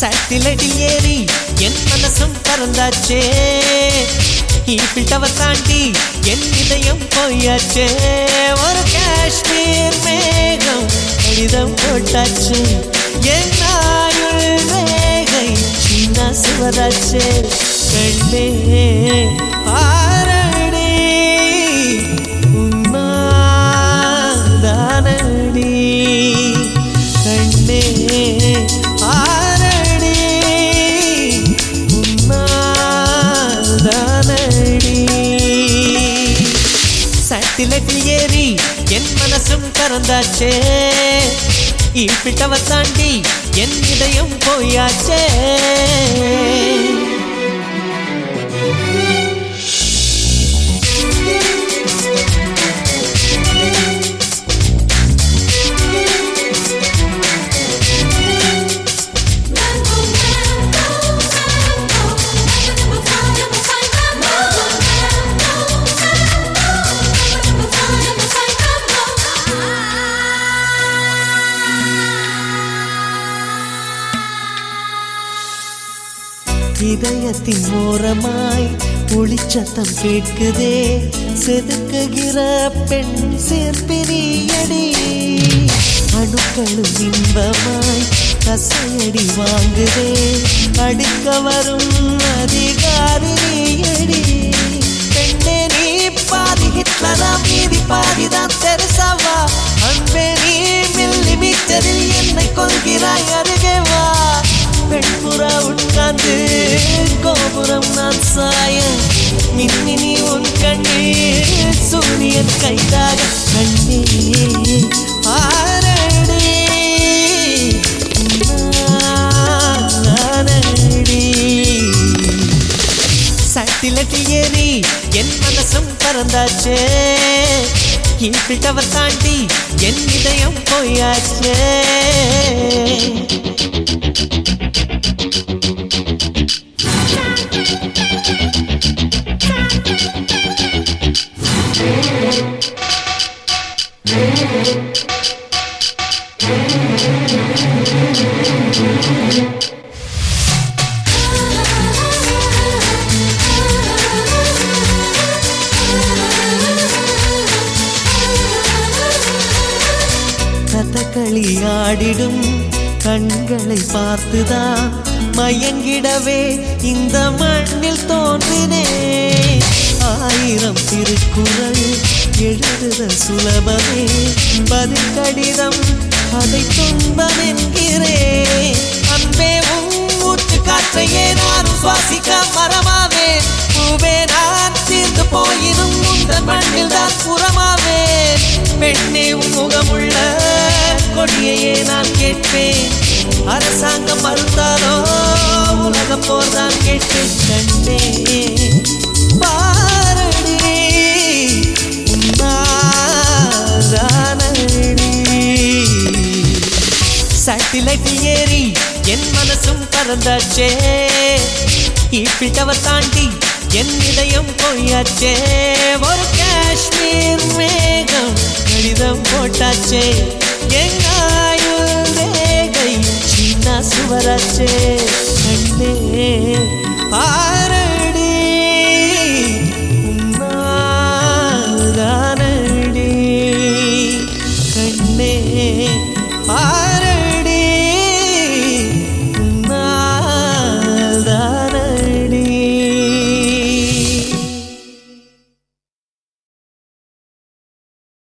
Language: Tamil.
சட்டிலடில் ஏறி என் மனசும் பறந்தாச்சே. ஈஃபில் டவர் தாண்டி என் இதயம் போயாச்சே. ஒரு காஷ்மீர் மேகம் கடிதம் போட்டாச்சு. என் ஆயுள் மேகை சின்ன சுவராச்சே சட்டிலட்டில் ஏறி என் மனசும் கறந்தாச்சே. இப்பிட்டவ தாண்டி என் இதயம் போயாச்சே. இதயத்தின் ஓரமாய் ஒளிச்சத்தம் கேட்குதே. செதுக்குகிற பெண் சேர்ப்பிரியடி அணுக்களும் இன்பமாய் கசையடி வாங்குதே. அடுக்க வரும் அதிகாரியடி பெண்ணே நீ பாதி ஹிட்லரா மீதி பாதிதான் தெரிசாவா? அன்பே நீ மில்லி மீட்டரில் என்னை கொள்கிறாய் உட்கார்ந்து கோபுரம் நான் சாய மின்மினி உன் கண்ணீர் சூரியன் கைதாக கண்ணே ஆரடி சட்டிலட்டில் ஏறி என் மனசும் பறந்தாச்சே ஈஃபில் தாண்டி என் இதயம் போயாச்சே கதகளி ஆடிடும் கண்களை பார்த்துதான் மயங்கிடவே இந்த மண்ணில் தோன்றினேன். கடிதம் திருக்குறள் எழுதுதல் சுலபமே. பதில் கடிதம் அதை துன்பம் என்கிறேன். அன்பே உன் மூச்சு காற்றையே நான் சுவாசிக்க மரமாவேன் பூவே நான் தீர்ந்து போயினும் உங்கள் மண்ணில் தான் புறமாவேன். பெண்ணே முகமுள்ள கொடியையே நான் கேட்பேன். அரசாங்கம் மறுத்தாலோ சட்டிலைட்டில் ஏறி என் மனசும் பறந்தாச்சே இப்பிட்டவ தாண்டி என் இதயம் போயாச்சே. ஒரு காஷ்மீர் மேகம் கடிதம் போட்டாச்சே. எங்காயும்